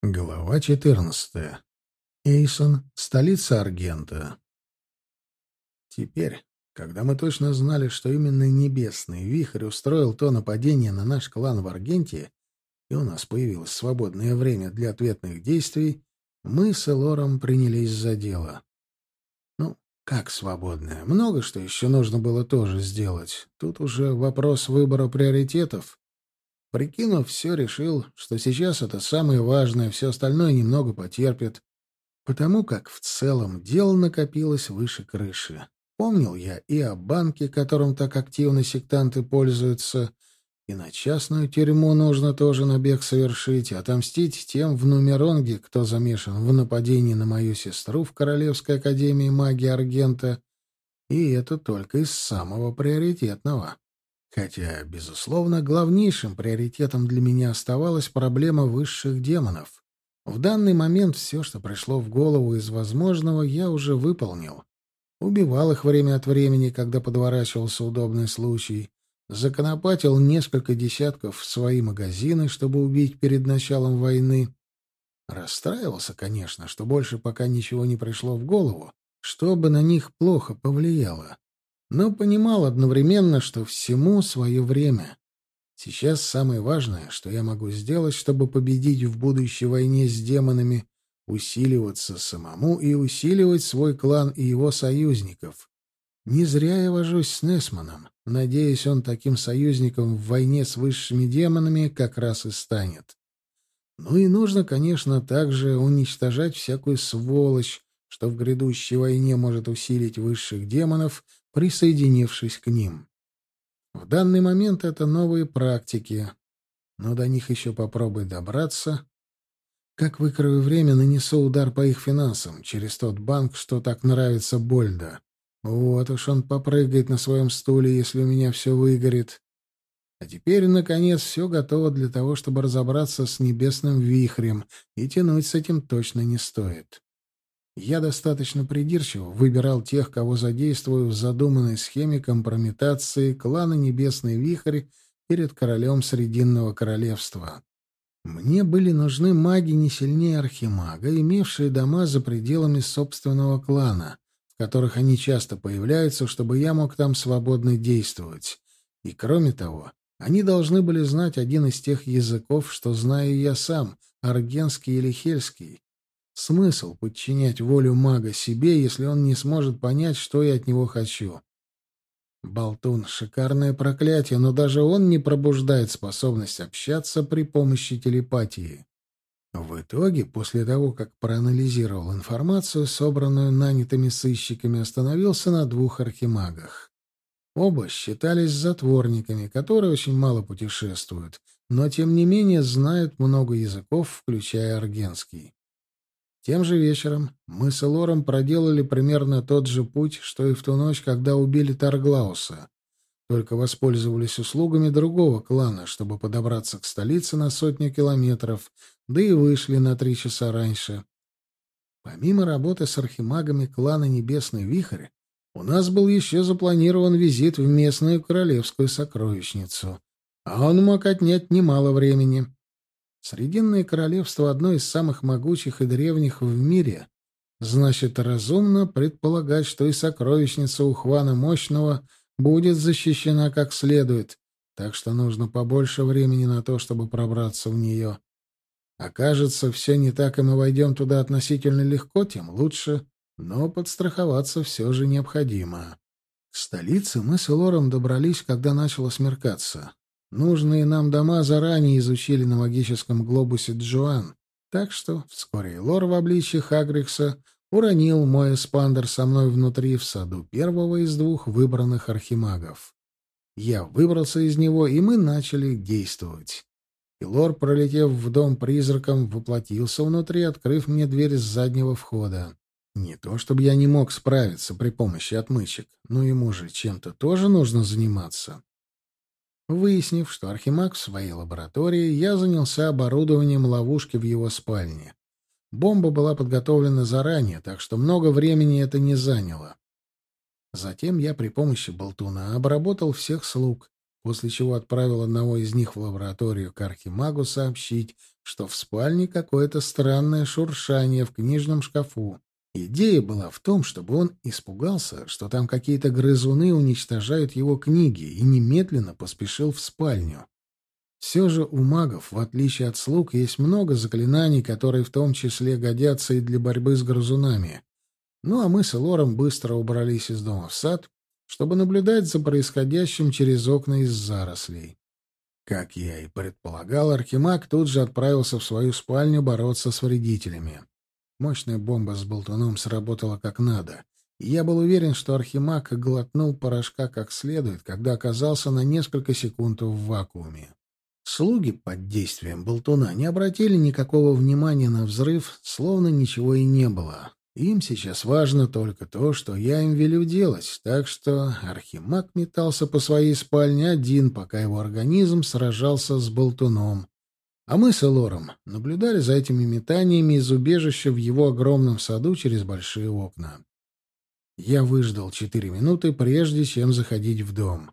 Глава 14. Эйсон, столица Аргента. Теперь, когда мы точно знали, что именно Небесный Вихрь устроил то нападение на наш клан в Аргенте, и у нас появилось свободное время для ответных действий, мы с Элором принялись за дело. Ну, как свободное? Много что еще нужно было тоже сделать. Тут уже вопрос выбора приоритетов. Прикинув все, решил, что сейчас это самое важное, все остальное немного потерпит, потому как в целом дело накопилось выше крыши. Помнил я и о банке, которым так активно сектанты пользуются, и на частную тюрьму нужно тоже набег совершить, отомстить тем в Нумеронге, кто замешан в нападении на мою сестру в Королевской академии магии Аргента, и это только из самого приоритетного. Хотя, безусловно, главнейшим приоритетом для меня оставалась проблема высших демонов. В данный момент все, что пришло в голову из возможного, я уже выполнил. Убивал их время от времени, когда подворачивался удобный случай. Законопатил несколько десятков в свои магазины, чтобы убить перед началом войны. Расстраивался, конечно, что больше пока ничего не пришло в голову, чтобы на них плохо повлияло но понимал одновременно, что всему свое время. Сейчас самое важное, что я могу сделать, чтобы победить в будущей войне с демонами, усиливаться самому и усиливать свой клан и его союзников. Не зря я вожусь с Несманом. Надеюсь, он таким союзником в войне с высшими демонами как раз и станет. Ну и нужно, конечно, также уничтожать всякую сволочь, что в грядущей войне может усилить высших демонов — присоединившись к ним. В данный момент это новые практики, но до них еще попробуй добраться. Как выкрою время, нанесу удар по их финансам через тот банк, что так нравится Больда. Вот уж он попрыгает на своем стуле, если у меня все выгорит. А теперь, наконец, все готово для того, чтобы разобраться с небесным вихрем, и тянуть с этим точно не стоит. Я достаточно придирчиво выбирал тех, кого задействую в задуманной схеме компрометации клана Небесный Вихрь перед королем Срединного Королевства. Мне были нужны маги не сильнее Архимага, имевшие дома за пределами собственного клана, в которых они часто появляются, чтобы я мог там свободно действовать. И кроме того, они должны были знать один из тех языков, что знаю я сам, аргенский или хельский, Смысл подчинять волю мага себе, если он не сможет понять, что я от него хочу? Болтун — шикарное проклятие, но даже он не пробуждает способность общаться при помощи телепатии. В итоге, после того, как проанализировал информацию, собранную нанятыми сыщиками, остановился на двух архимагах. Оба считались затворниками, которые очень мало путешествуют, но, тем не менее, знают много языков, включая аргенский. Тем же вечером мы с Элором проделали примерно тот же путь, что и в ту ночь, когда убили Тарглауса. Только воспользовались услугами другого клана, чтобы подобраться к столице на сотню километров, да и вышли на три часа раньше. Помимо работы с архимагами клана Небесный Вихрь, у нас был еще запланирован визит в местную королевскую сокровищницу, а он мог отнять немало времени. Срединное королевство — одно из самых могучих и древних в мире. Значит, разумно предполагать, что и сокровищница у Хвана Мощного будет защищена как следует, так что нужно побольше времени на то, чтобы пробраться в нее. Окажется, все не так, и мы войдем туда относительно легко, тем лучше, но подстраховаться все же необходимо. К столице мы с Элором добрались, когда начало смеркаться. Нужные нам дома заранее изучили на магическом глобусе Джоан, так что вскоре Лор в обличье Хагрикса уронил мой эспандер со мной внутри в саду первого из двух выбранных архимагов. Я выбрался из него, и мы начали действовать. И Лор, пролетев в дом призраком, воплотился внутри, открыв мне дверь с заднего входа. Не то чтобы я не мог справиться при помощи отмычек, но ему же чем-то тоже нужно заниматься. Выяснив, что Архимаг в своей лаборатории, я занялся оборудованием ловушки в его спальне. Бомба была подготовлена заранее, так что много времени это не заняло. Затем я при помощи болтуна обработал всех слуг, после чего отправил одного из них в лабораторию к архимагу сообщить, что в спальне какое-то странное шуршание в книжном шкафу. Идея была в том, чтобы он испугался, что там какие-то грызуны уничтожают его книги, и немедленно поспешил в спальню. Все же у магов, в отличие от слуг, есть много заклинаний, которые в том числе годятся и для борьбы с грызунами. Ну а мы с Лором быстро убрались из дома в сад, чтобы наблюдать за происходящим через окна из зарослей. Как я и предполагал, Архимаг тут же отправился в свою спальню бороться с вредителями. Мощная бомба с болтуном сработала как надо, я был уверен, что Архимаг глотнул порошка как следует, когда оказался на несколько секунд в вакууме. Слуги под действием болтуна не обратили никакого внимания на взрыв, словно ничего и не было. Им сейчас важно только то, что я им велю делать, так что Архимаг метался по своей спальне один, пока его организм сражался с болтуном. А мы с Элором наблюдали за этими метаниями из убежища в его огромном саду через большие окна. Я выждал четыре минуты, прежде чем заходить в дом.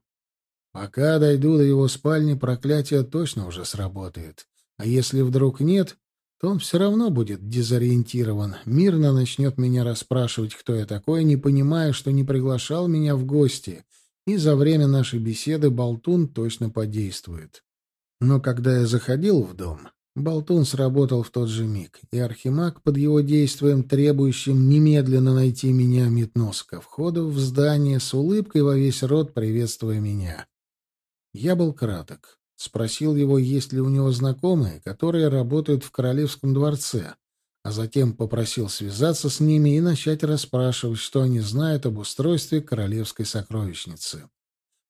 Пока дойду до его спальни, проклятие точно уже сработает. А если вдруг нет, то он все равно будет дезориентирован, мирно начнет меня расспрашивать, кто я такой, не понимая, что не приглашал меня в гости, и за время нашей беседы Болтун точно подействует. Но когда я заходил в дом, Болтун сработал в тот же миг, и Архимаг под его действием, требующим немедленно найти меня, метнулся ко входу в здание с улыбкой во весь рот, приветствуя меня. Я был краток. Спросил его, есть ли у него знакомые, которые работают в королевском дворце, а затем попросил связаться с ними и начать расспрашивать, что они знают об устройстве королевской сокровищницы.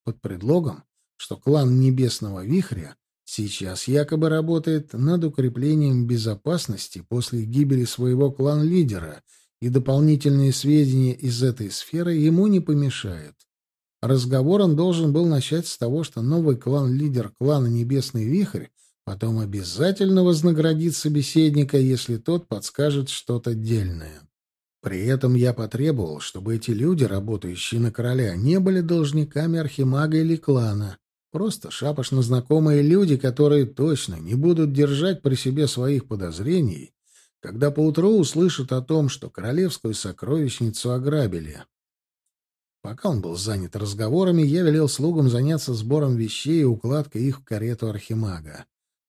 Под предлогом, что клан Небесного Вихря сейчас якобы работает над укреплением безопасности после гибели своего клан-лидера, и дополнительные сведения из этой сферы ему не помешают. Разговор он должен был начать с того, что новый клан-лидер клана Небесный Вихрь потом обязательно вознаградит собеседника, если тот подскажет что-то дельное. При этом я потребовал, чтобы эти люди, работающие на короля, не были должниками архимага или клана, просто шапошно знакомые люди, которые точно не будут держать при себе своих подозрений, когда поутру услышат о том, что королевскую сокровищницу ограбили. Пока он был занят разговорами, я велел слугам заняться сбором вещей и укладкой их в карету архимага.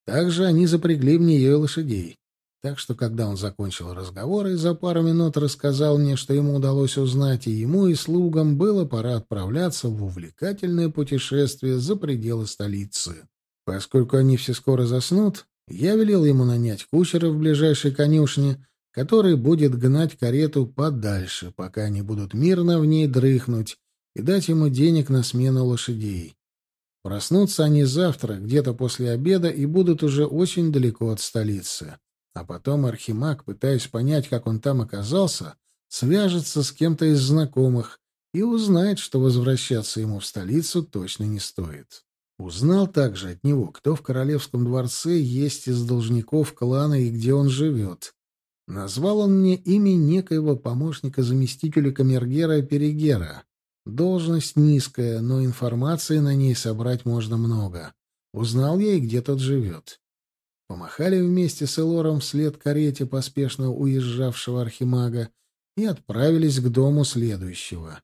Также они запрягли в нее лошадей. Так что, когда он закончил разговор и за пару минут рассказал мне, что ему удалось узнать, и ему, и слугам было пора отправляться в увлекательное путешествие за пределы столицы. Поскольку они все скоро заснут, я велел ему нанять кучера в ближайшей конюшне — который будет гнать карету подальше, пока они будут мирно в ней дрыхнуть, и дать ему денег на смену лошадей. Проснутся они завтра, где-то после обеда, и будут уже очень далеко от столицы. А потом Архимаг, пытаясь понять, как он там оказался, свяжется с кем-то из знакомых и узнает, что возвращаться ему в столицу точно не стоит. Узнал также от него, кто в королевском дворце есть из должников клана и где он живет, Назвал он мне имя некоего помощника заместителя камергера Перегера. Должность низкая, но информации на ней собрать можно много. Узнал я и где тот живет. Помахали вместе с Элором вслед карете поспешно уезжавшего архимага и отправились к дому следующего.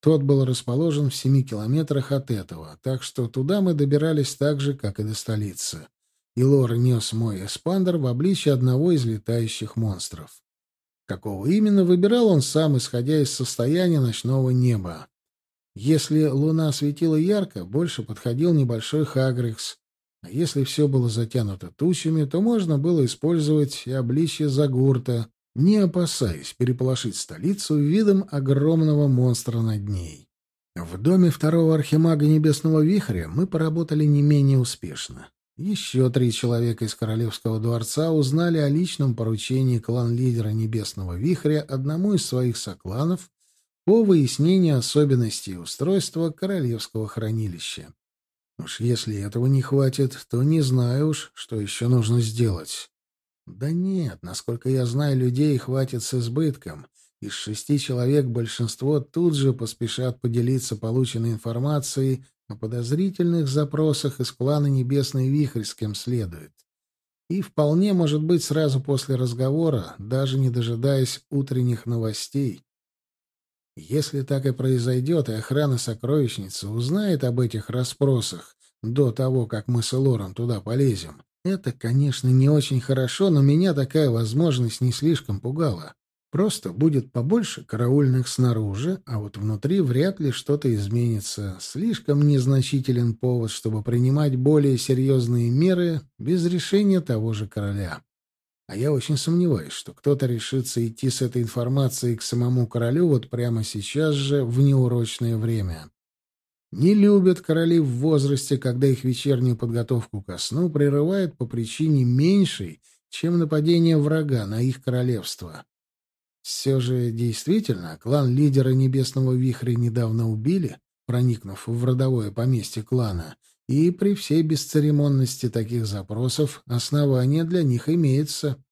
Тот был расположен в семи километрах от этого, так что туда мы добирались так же, как и до столицы и Лор нес мой эспандер в обличье одного из летающих монстров. Какого именно, выбирал он сам, исходя из состояния ночного неба. Если луна светила ярко, больше подходил небольшой Хагрикс, а если все было затянуто тучами, то можно было использовать и обличье Загурта, не опасаясь переполошить столицу видом огромного монстра над ней. В доме второго архимага Небесного Вихря мы поработали не менее успешно. Еще три человека из Королевского дворца узнали о личном поручении клан-лидера Небесного Вихря одному из своих сокланов по выяснению особенностей устройства Королевского хранилища. Уж если этого не хватит, то не знаю уж, что еще нужно сделать. Да нет, насколько я знаю, людей хватит с избытком. Из шести человек большинство тут же поспешат поделиться полученной информацией о подозрительных запросах из клана «Небесный вихрь» с кем следует. И вполне может быть сразу после разговора, даже не дожидаясь утренних новостей. Если так и произойдет, и охрана сокровищницы узнает об этих расспросах до того, как мы с Элором туда полезем, это, конечно, не очень хорошо, но меня такая возможность не слишком пугала. Просто будет побольше караульных снаружи, а вот внутри вряд ли что-то изменится. Слишком незначителен повод, чтобы принимать более серьезные меры без решения того же короля. А я очень сомневаюсь, что кто-то решится идти с этой информацией к самому королю вот прямо сейчас же в неурочное время. Не любят короли в возрасте, когда их вечернюю подготовку ко сну прерывает по причине меньшей, чем нападение врага на их королевство. Все же действительно, клан лидера Небесного Вихря недавно убили, проникнув в родовое поместье клана, и при всей бесцеремонности таких запросов основания для них имеется.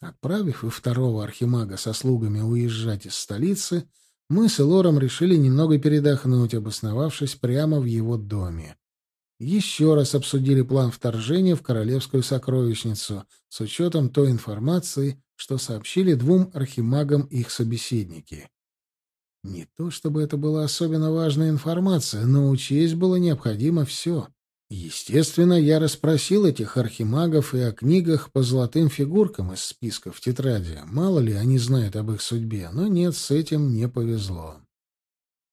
Отправив и второго архимага со слугами уезжать из столицы, мы с Элором решили немного передохнуть, обосновавшись прямо в его доме. Еще раз обсудили план вторжения в королевскую сокровищницу с учетом той информации, что сообщили двум архимагам их собеседники. Не то чтобы это была особенно важная информация, но учесть было необходимо все. Естественно, я расспросил этих архимагов и о книгах по золотым фигуркам из списка в тетради. Мало ли они знают об их судьбе, но нет, с этим не повезло.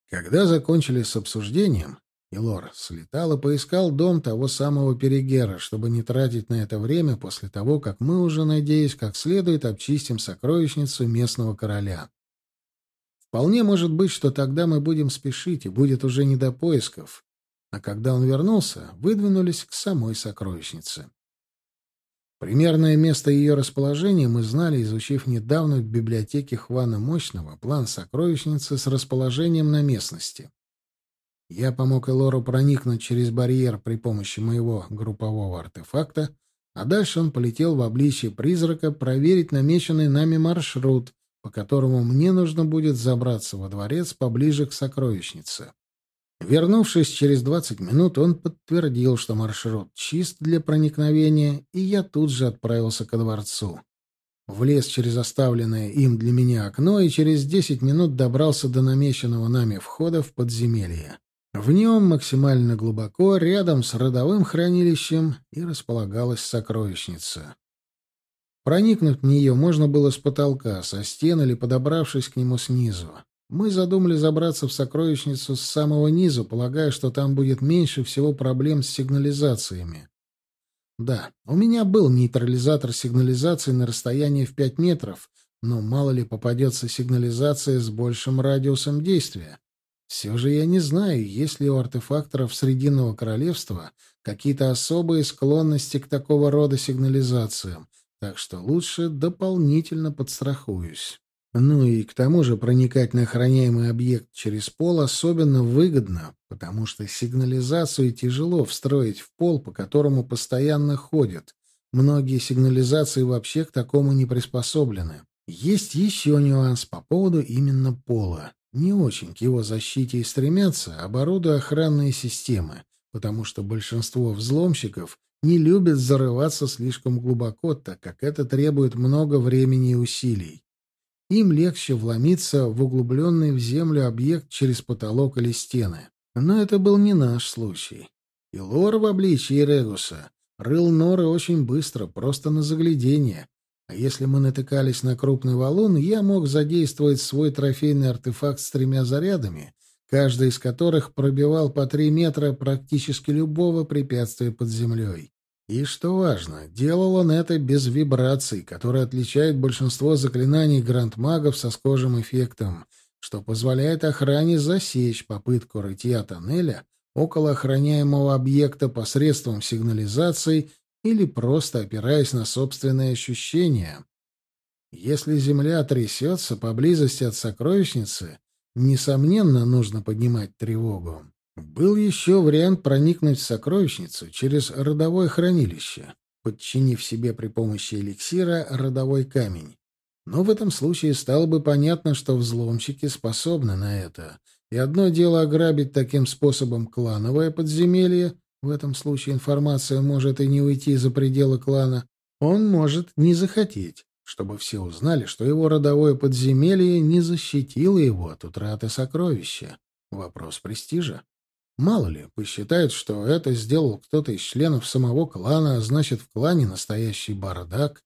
Когда закончили с обсуждением, Илор слетал и поискал дом того самого Перегера, чтобы не тратить на это время после того, как мы уже, надеюсь, как следует обчистим сокровищницу местного короля. Вполне может быть, что тогда мы будем спешить, и будет уже не до поисков, а когда он вернулся, выдвинулись к самой сокровищнице. Примерное место ее расположения мы знали, изучив недавно в библиотеке Хвана Мощного план сокровищницы с расположением на местности. Я помог Элору проникнуть через барьер при помощи моего группового артефакта, а дальше он полетел в обличье призрака проверить намеченный нами маршрут, по которому мне нужно будет забраться во дворец поближе к сокровищнице. Вернувшись через двадцать минут, он подтвердил, что маршрут чист для проникновения, и я тут же отправился ко дворцу. Влез через оставленное им для меня окно и через десять минут добрался до намеченного нами входа в подземелье. В нем максимально глубоко, рядом с родовым хранилищем, и располагалась сокровищница. Проникнуть в нее можно было с потолка, со стен или подобравшись к нему снизу. Мы задумали забраться в сокровищницу с самого низу, полагая, что там будет меньше всего проблем с сигнализациями. Да, у меня был нейтрализатор сигнализации на расстоянии в 5 метров, но мало ли попадется сигнализация с большим радиусом действия. Все же я не знаю, есть ли у артефакторов Срединного Королевства какие-то особые склонности к такого рода сигнализациям, так что лучше дополнительно подстрахуюсь. Ну и к тому же проникать на охраняемый объект через пол особенно выгодно, потому что сигнализацию тяжело встроить в пол, по которому постоянно ходят. Многие сигнализации вообще к такому не приспособлены. Есть еще нюанс по поводу именно пола. Не очень к его защите и стремятся, оборудуя охранные системы, потому что большинство взломщиков не любят зарываться слишком глубоко, так как это требует много времени и усилий. Им легче вломиться в углубленный в землю объект через потолок или стены. Но это был не наш случай. И лор в обличии Регуса рыл норы очень быстро, просто на заглядение. А если мы натыкались на крупный валун, я мог задействовать свой трофейный артефакт с тремя зарядами, каждый из которых пробивал по три метра практически любого препятствия под землей. И что важно, делал он это без вибраций, которые отличают большинство заклинаний грандмагов со схожим эффектом, что позволяет охране засечь попытку рытья тоннеля около охраняемого объекта посредством сигнализации или просто опираясь на собственные ощущения. Если земля трясется поблизости от сокровищницы, несомненно, нужно поднимать тревогу. Был еще вариант проникнуть в сокровищницу через родовое хранилище, подчинив себе при помощи эликсира родовой камень. Но в этом случае стало бы понятно, что взломщики способны на это, И одно дело ограбить таким способом клановое подземелье, в этом случае информация может и не уйти за пределы клана, он может не захотеть, чтобы все узнали, что его родовое подземелье не защитило его от утраты сокровища. Вопрос престижа. Мало ли, посчитают, что это сделал кто-то из членов самого клана, а значит, в клане настоящий бардак.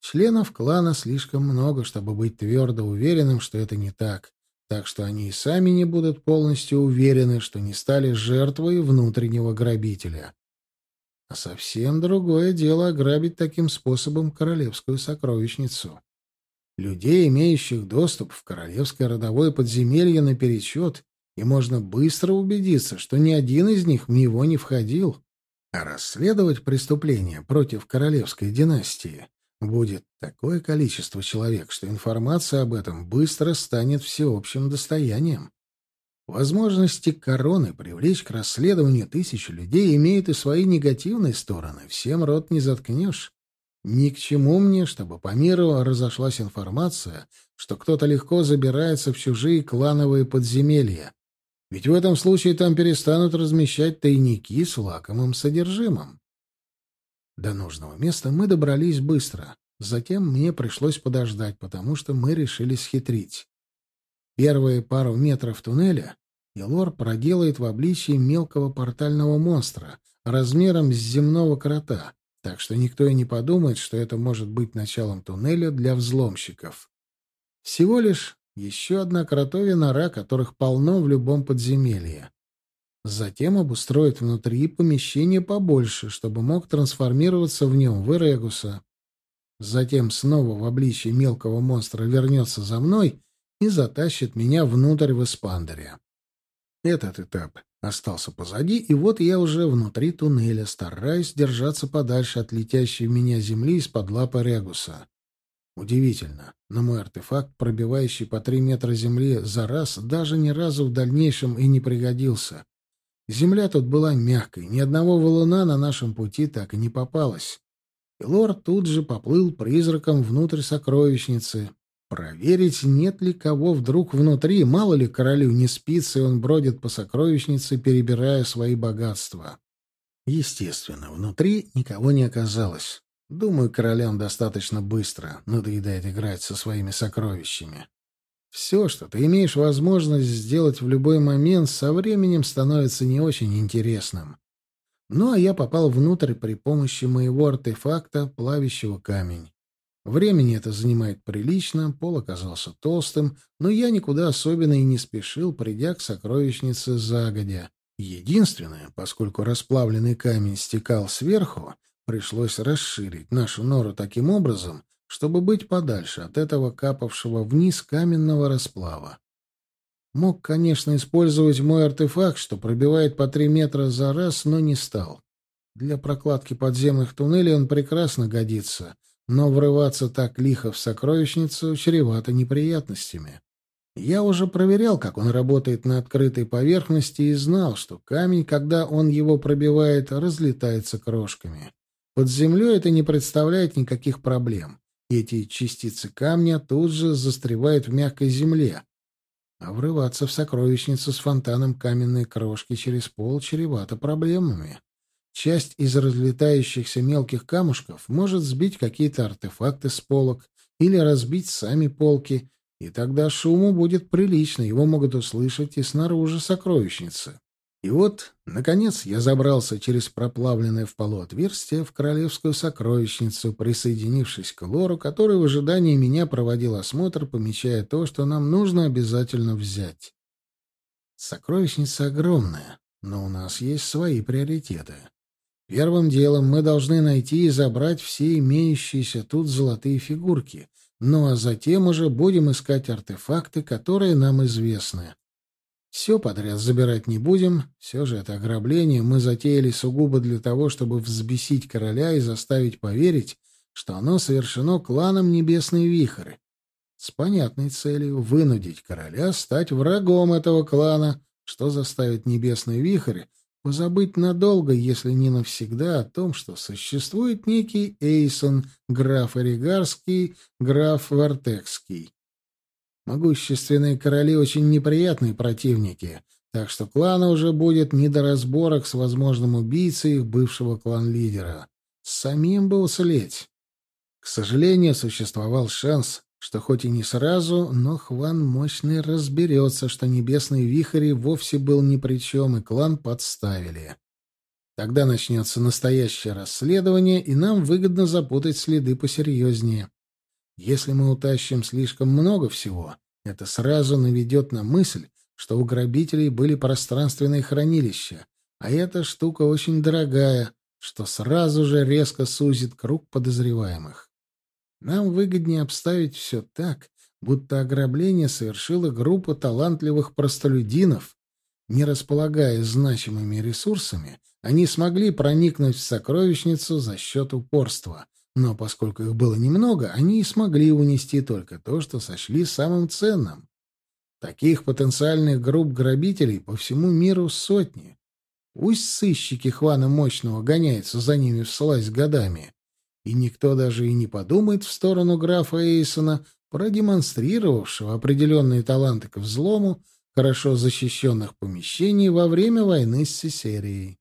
Членов клана слишком много, чтобы быть твердо уверенным, что это не так, так что они и сами не будут полностью уверены, что не стали жертвой внутреннего грабителя. А совсем другое дело ограбить таким способом королевскую сокровищницу. Людей, имеющих доступ в королевское родовое подземелье наперечет, и можно быстро убедиться, что ни один из них в него не входил. А расследовать преступление против королевской династии будет такое количество человек, что информация об этом быстро станет всеобщим достоянием. Возможности короны привлечь к расследованию тысячи людей имеют и свои негативные стороны. Всем рот не заткнешь. Ни к чему мне, чтобы по миру разошлась информация, что кто-то легко забирается в чужие клановые подземелья. Ведь в этом случае там перестанут размещать тайники с лакомым содержимым. До нужного места мы добрались быстро. Затем мне пришлось подождать, потому что мы решили схитрить. Первые пару метров туннеля Елор проделает в обличии мелкого портального монстра размером с земного крота, так что никто и не подумает, что это может быть началом туннеля для взломщиков. Всего лишь еще одна кротовья нора, которых полно в любом подземелье. Затем обустроит внутри помещение побольше, чтобы мог трансформироваться в нем в Эрегуса. Затем снова в обличье мелкого монстра вернется за мной и затащит меня внутрь в Испандере. Этот этап остался позади, и вот я уже внутри туннеля, стараюсь держаться подальше от летящей в меня земли из-под лапы Регуса. Удивительно, но мой артефакт, пробивающий по три метра земли за раз, даже ни разу в дальнейшем и не пригодился. Земля тут была мягкой, ни одного валуна на нашем пути так и не попалось. И лорд тут же поплыл призраком внутрь сокровищницы. Проверить, нет ли кого вдруг внутри, мало ли королю не спится, и он бродит по сокровищнице, перебирая свои богатства. Естественно, внутри никого не оказалось. Думаю, королям достаточно быстро надоедает играть со своими сокровищами. Все, что ты имеешь возможность сделать в любой момент, со временем становится не очень интересным. Ну, а я попал внутрь при помощи моего артефакта, плавящего камень. Времени это занимает прилично, пол оказался толстым, но я никуда особенно и не спешил, придя к сокровищнице загодя. Единственное, поскольку расплавленный камень стекал сверху, Пришлось расширить нашу нору таким образом, чтобы быть подальше от этого капавшего вниз каменного расплава. Мог, конечно, использовать мой артефакт, что пробивает по три метра за раз, но не стал. Для прокладки подземных туннелей он прекрасно годится, но врываться так лихо в сокровищницу чревато неприятностями. Я уже проверял, как он работает на открытой поверхности, и знал, что камень, когда он его пробивает, разлетается крошками. Под землей это не представляет никаких проблем. Эти частицы камня тут же застревают в мягкой земле. А врываться в сокровищницу с фонтаном каменной крошки через пол чревато проблемами. Часть из разлетающихся мелких камушков может сбить какие-то артефакты с полок или разбить сами полки, и тогда шуму будет прилично, его могут услышать и снаружи сокровищницы. И вот, наконец, я забрался через проплавленное в полу отверстие в королевскую сокровищницу, присоединившись к Лору, который в ожидании меня проводил осмотр, помечая то, что нам нужно обязательно взять. Сокровищница огромная, но у нас есть свои приоритеты. Первым делом мы должны найти и забрать все имеющиеся тут золотые фигурки, ну а затем уже будем искать артефакты, которые нам известны. Все подряд забирать не будем, все же это ограбление мы затеяли сугубо для того, чтобы взбесить короля и заставить поверить, что оно совершено кланом Небесный Вихрь. С понятной целью вынудить короля стать врагом этого клана, что заставит Небесный Вихрь позабыть надолго, если не навсегда, о том, что существует некий Эйсон, граф Оригарский, граф Вартекский. Могущественные короли очень неприятные противники, так что клана уже будет не до разборок с возможным убийцей их бывшего клан-лидера. Самим бы уцелеть. К сожалению, существовал шанс, что хоть и не сразу, но Хван Мощный разберется, что Небесный Вихрь вовсе был ни при чем, и клан подставили. Тогда начнется настоящее расследование, и нам выгодно запутать следы посерьезнее. Если мы утащим слишком много всего, это сразу наведет на мысль, что у грабителей были пространственные хранилища, а эта штука очень дорогая, что сразу же резко сузит круг подозреваемых. Нам выгоднее обставить все так, будто ограбление совершила группа талантливых простолюдинов. Не располагая значимыми ресурсами, они смогли проникнуть в сокровищницу за счет упорства. Но поскольку их было немного, они и смогли унести только то, что сочли самым ценным. Таких потенциальных групп грабителей по всему миру сотни. Пусть сыщики Хвана Мощного гоняются за ними вслазь годами, и никто даже и не подумает в сторону графа Эйсона, продемонстрировавшего определенные таланты к взлому хорошо защищенных помещений во время войны с Сесерией.